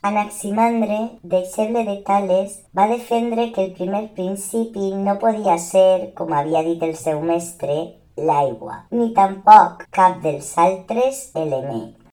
Anaximandre, deixeble de Tales, va defendre que el primer principi no podia ser, com havia dit el seu mestre, l'aigua, ni tampoc cap dels altres elements.